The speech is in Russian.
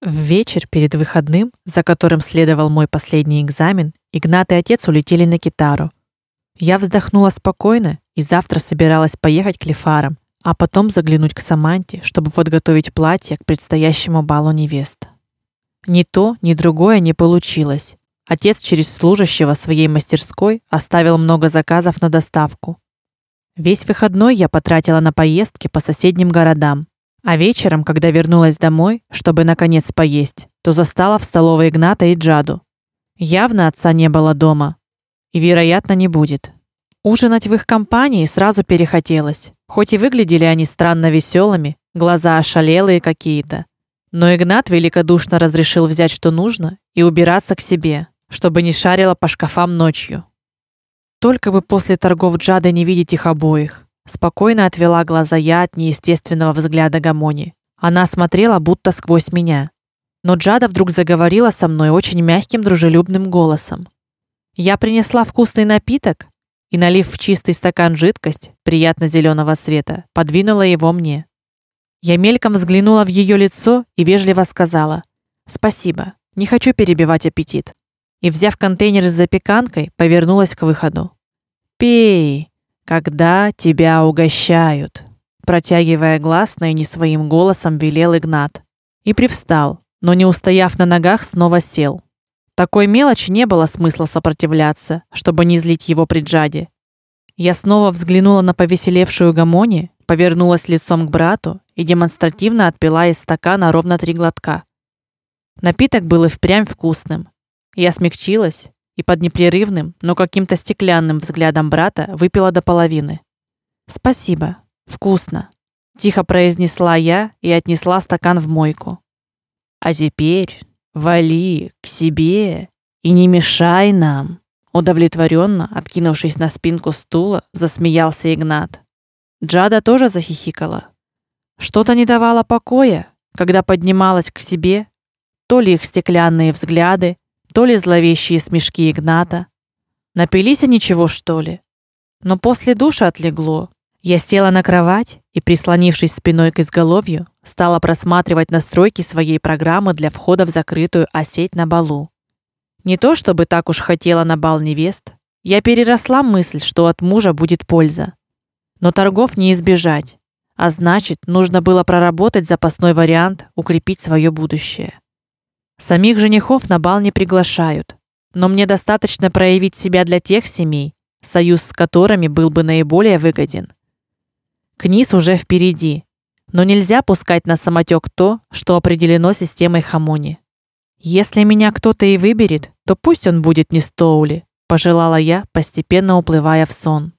В вечер перед выходным, за которым следовал мой последний экзамен, Игнат и отец улетели на Китару. Я вздохнула спокойно и завтра собиралась поехать к Лефарам, а потом заглянуть к Саманте, чтобы подготовить платье к предстоящему балу невест. Ни то, ни другое не получилось. Отец через служащего своей мастерской оставил много заказов на доставку. Весь выходной я потратила на поездки по соседним городам, а вечером, когда вернулась домой, чтобы наконец поесть, то застала в столовой Игната и Джаду. Явно отца не было дома, и, вероятно, не будет. Ужинать в их компании сразу перехотелось. Хоть и выглядели они странно веселыми, глаза ошалелые какие-то, но Игнат великодушно разрешил взять что нужно и убираться к себе, чтобы не шарила по шкафам ночью. Только бы после торгов Джады не видеть их обоих. Спокойно отвела глаза я от неестественного взгляда Гамони. Она смотрела будто сквозь меня. Но Джада вдруг заговорила со мной очень мягким, дружелюбным голосом. Я принесла вкусный напиток и, налив в чистый стакан жидкость приятно зеленого цвета, подвинула его мне. Я мельком взглянула в ее лицо и вежливо сказала: "Спасибо. Не хочу перебивать аппетит". И, взяв контейнер с запеканкой, повернулась к выходу. "Пей", когда тебя угощают, протягивая гласное не своим голосом велел Игнат. И привстал, но не устояв на ногах, снова сел. Такой мелочи не было смысла сопротивляться, чтобы не злить его при Джаде. Я снова взглянула на повеселевшую Гамони, повернулась лицом к брату и демонстративно отпила из стакана ровно три глотка. Напиток был и впрямь вкусным. Я смягчилась и под непрерывным, но каким-то стеклянным взглядом брата выпила до половины. Спасибо. Вкусно, тихо произнесла я и отнесла стакан в мойку. А теперь вали к себе и не мешай нам. Удовлетворенно, откинувшись на спинку стула, засмеялся Игнат. Джада тоже захихикала. Что-то не давало покоя, когда поднималась к себе, то ли их стеклянные взгляды, то ли зловещие смешки Игната. Напились они чего, что ли? Но после душа отлегло. Я села на кровать и, прислонившись спиной к изголовью, стала просматривать настройки своей программы для входа в закрытую осеть на балу. Не то чтобы так уж хотела на бал невест, я переросла мысль, что от мужа будет польза. Но торгов не избежать, а значит, нужно было проработать запасной вариант, укрепить свое будущее. Самих женихов на бал не приглашают, но мне достаточно проявить себя для тех семей, союз с которыми был бы наиболее выгоден. Книз уже впереди, но нельзя пускать на самотек то, что определено системой Хамони. Если меня кто-то и выберет, то пусть он будет не Стоули, пожелала я, постепенно уплывая в сон.